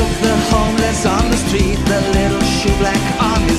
The homeless on the street, the little shoe black on.